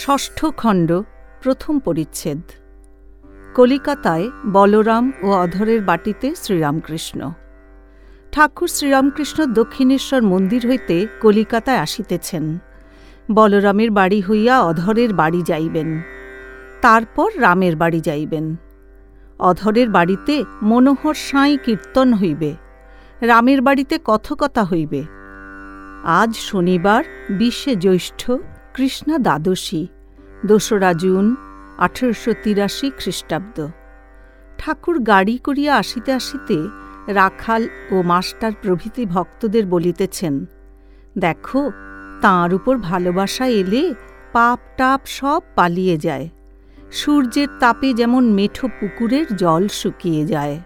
ষষ্ঠ খণ্ড, প্রথম পরিচ্ছেদ। কলিকাতায় বলরাম ও অধরের বাটিতে শ্রীরামকৃষ্ণ। ঠাকুর শ্রীরামকৃষ্ণ দক্ষিণেশ্বর মন্দির হইতে কলিকাতায় আসিতেছেন। বলরামের বাড়ি হইয়া অধরের বাড়ি যাইবেন। তারপর রামের বাড়ি যাইবেন। অধরের বাড়িতে মনোহর সাঁই কীর্তন হইবে। রামের বাড়িতে কথকতা হইবে। আজ শনিবার, বিশে জ্যৈষ্ঠ, কৃষ্ণা দ্বাদশী। দোসরা জুন আঠেরোশো তিরাশি খ্রিস্টাব্দ। ঠাকুর গাড়ি করিয়া আসিতে আসিতে রাখাল ও মাস্টার প্রভৃতি ভক্তদের বলিতেছেন, দেখো, তাঁর উপর ভালোবাসা এলে পাপ টাপ সব পালিয়ে যায়। সূর্যের তাপে যেমন মেঠো পুকুরের জল শুকিয়ে যায়।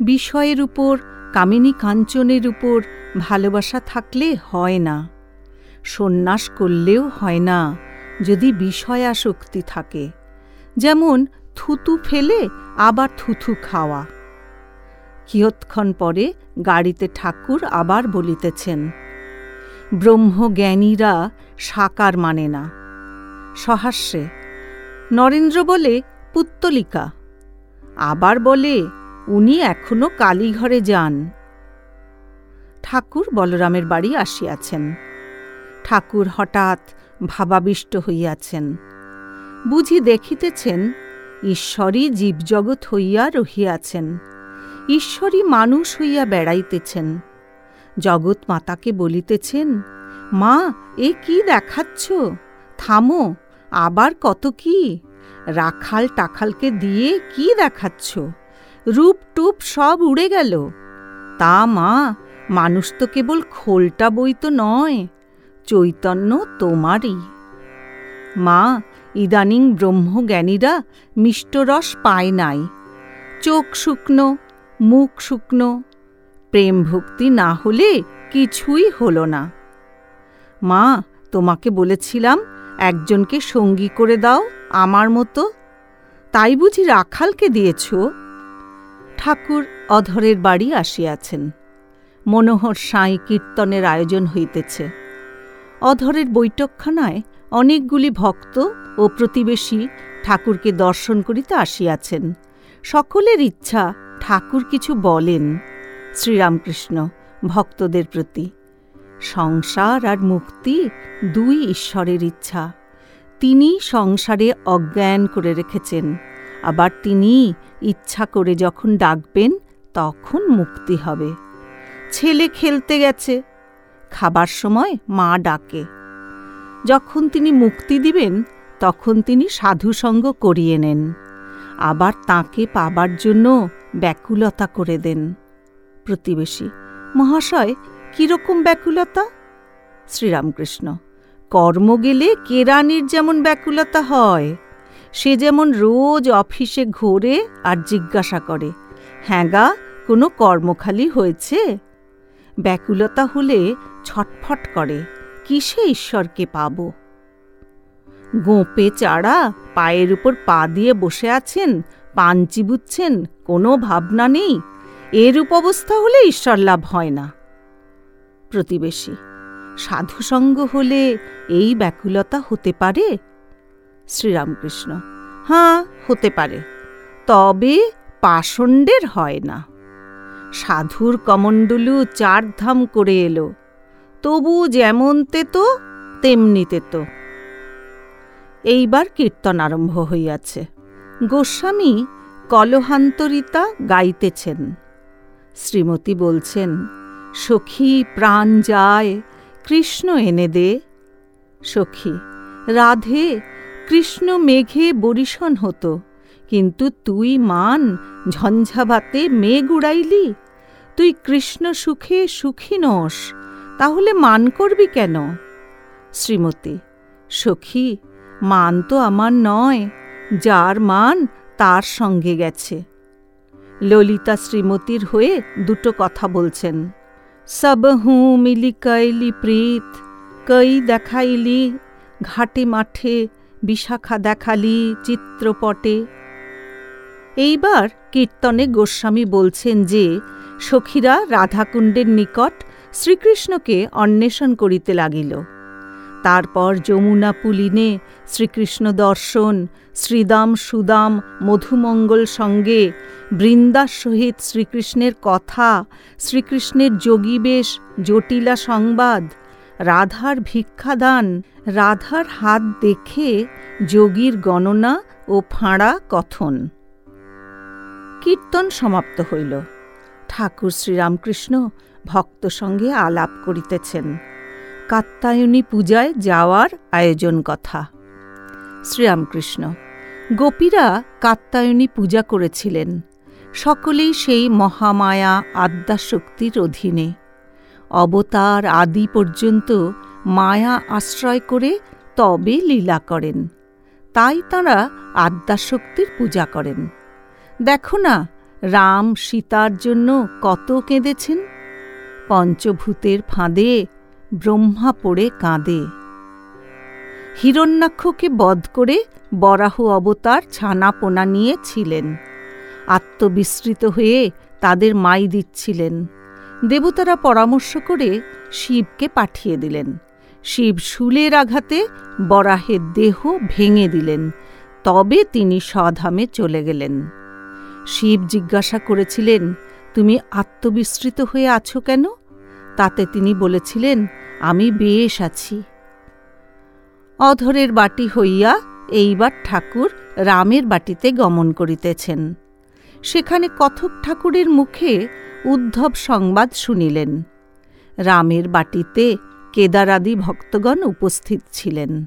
বিষয়ের উপর, কামিনী কাঞ্চনের উপর ভালোবাসা থাকলে হয় না। সন্ন্যাস করলেও হয় না। যদি বিষয়াশক্তি থাকে, যেমন থুতু ফেলে আবার থুথু খাওয়া। কিয়ৎক্ষণ পরে গাড়িতে ঠাকুর আবার বলিতেছেন, ব্রহ্মজ্ঞানীরা সাকার মানে না। সহাস্যে, নরেন্দ্র বলে, পুত্তলিকা। আবার বলে, উনি এখনও কালীঘরে যান। ঠাকুর বলরামের বাড়ি আসিয়াছেন। ঠাকুর হঠাৎ ভাবাবিষ্ট হইয়াছেন। বুঝি দেখিতেছেন, ঈশ্বরই জীবজগৎ হইয়া রহিয়াছেন। ঈশ্বরই মানুষ হইয়া বেড়াইতেছেন। জগৎ মাতাকে বলিতেছেন, মা, এ কি দেখাচ্ছ? থামো, আবার কত কি? রাখাল টাখালকে দিয়ে কি দেখাচ্ছ? রূপ টুপ সব উড়ে গেল। তা মা, মানুষ তো কেবল খোলটা বই তো নয় চৈতন্য তোমারই। মা, ইদানিং ব্রহ্মজ্ঞানীরা মিষ্টরস পায় নাই। চোখ শুকনো, মুখ শুকনো, প্রেম ভক্তি না হলে কিছুই হলো না। মা, তোমাকে বলেছিলাম একজনকে সঙ্গী করে দাও আমার মতো। তাই বুঝি রাখালকে দিয়েছ? ঠাকুর অধরের বাড়ি আসিয়াছেন। মনোহর সাঁই কীর্তনের আয়োজন হইতেছে। অধরের বৈঠকখানায় অনেকগুলি ভক্ত ও প্রতিবেশী ঠাকুরকে দর্শন করিতে আসিয়াছেন। সকলের ইচ্ছা ঠাকুর কিছু বলেন শ্রীরামকৃষ্ণ ভক্তদের প্রতি। সংসার আর মুক্তি দুই ঈশ্বরের ইচ্ছা। তিনি সংসারে অজ্ঞান করে রেখেছেন। আবার তিনি ইচ্ছা করে যখন ডাকবেন, তখন মুক্তি হবে। ছেলে খেলতে গেছে খাবার সময় মা ডাকে। যখন তিনি মুক্তি দিবেন, তখন তিনি সাধুসঙ্গ করিয়ে নেন। আবার তাকে পাবার জন্য ব্যাকুলতা করে দেন। প্রতিবেশী, মহাশয়, কীরকম ব্যাকুলতা? শ্রীরামকৃষ্ণ, কর্ম গেলে কেরানির যেমন ব্যাকুলতা হয়, সে যেমন রোজ অফিসে ঘোরে আর জিজ্ঞাসা করে হ্যাঁ গা, কোনো কর্মখালি হয়েছে? ব্যাকুলতা হলে ছটফট করে, কিসে ঈশ্বরকে পাব? গোঁপে চাড়া পায়ের উপর পা দিয়ে বসে আছেন পাঞ্চি বুঝছেন কোনো ভাবনা নেই। এরূপ অবস্থা হলে ঈশ্বর লাভ হয় না। প্রতিবেশী, সাধুসঙ্গ হলে এই ব্যাকুলতা হতে পারে? শ্রীরামকৃষ্ণ হ্যাঁ হতে পারে। তবে পাষণ্ডের হয় না। সাধুর কমণ্ডলু চারধাম করে এলো। তবু যেমন তেতো, তেমনি তেতো। এইবার কীর্তন আরম্ভ হইয়াছে। গোস্বামী কলহান্তরিতা গাইতেছেন। শ্রীমতী বলছেন, সখী, প্রাণ যায়, কৃষ্ণ এনে দে। সখী, রাধে, কৃষ্ণ মেঘে বরিশন হতো, কিন্তু তুই মান ঝঞ্ঝাভাতে মেঘ উড়াইলি তুই কৃষ্ণ সুখে সুখী নস, তাহলে মান করবি কেন? শ্রীমতী, সখী, মান তো আমার নয়, যার মান তার সঙ্গে গেছে। ললিতা শ্রীমতীর হয়ে দুটো কথা বলছেন। সব হুঁ মিলি কইলি প্রীত, কই দেখাইলি, ঘাটে মাঠে বিশাখা দেখালি, চিত্রপটে এইবার কীর্তনে গোস্বামী বলছেন যে, সখীরা রাধাকুণ্ডের নিকট শ্রীকৃষ্ণকে অন্বেষণ করিতে লাগিল। তারপর যমুনা পুলিনে শ্রীকৃষ্ণ দর্শন, শ্রীদাম সুদাম মধুমঙ্গল সঙ্গে বৃন্দার সহিত শ্রীকৃষ্ণের কথা, শ্রীকৃষ্ণের যোগীবেশ জটিলা সংবাদ, রাধার ভিক্ষাদান, রাধার হাত দেখে যোগীর গণনা ও ফাঁড়া কথন। কীর্তন সমাপ্ত হইল। ঠাকুর শ্রীরামকৃষ্ণ ভক্ত সঙ্গে আলাপ করিতেছেন। কাত্তায়নী পূজায় যাওয়ার আয়োজন কথা। শ্রীরামকৃষ্ণ, গোপীরা কাত্তায়নী পূজা করেছিলেন। সকলেই সেই মহামায়া আদ্যাশক্তির অধীনে। অবতার আদি পর্যন্ত মায়া আশ্রয় করে তবে লীলা করেন। তাই তাঁরা আদ্যাশক্তির পূজা করেন। দেখো না, রাম সীতার জন্য কত কেঁদেছেন। পঞ্চভূতের ফাঁদে ব্রহ্মা পড়ে কাঁদে। হিরণ্যাক্ষকে বধ করে বরাহ অবতার ছানা পোনা নিয়ে ছিলেন। আত্মবিস্মৃত হয়ে তাদের মাই দিচ্ছিলেন। দেবতারা পরামর্শ করে শিবকে পাঠিয়ে দিলেন। শিব শুলের আঘাতে বরাহের দেহ ভেঙে দিলেন। তবে তিনি স্বধামে চলে গেলেন। শিব জিজ্ঞাসা করেছিলেন, তুমি আত্মবিস্মৃত হয়ে আছো কেন? তাতে তিনি বলেছিলেন, আমি বেশ আছি। অধরের বাটি হইয়া এইবার ঠাকুর রামের বাটিতে গমন করিতেছেন। সেখানে কথক ঠাকুরের মুখে উদ্ধব সংবাদ শুনিলেন। রামের বাটিতে কেদারাদি ভক্তগণ উপস্থিত ছিলেন।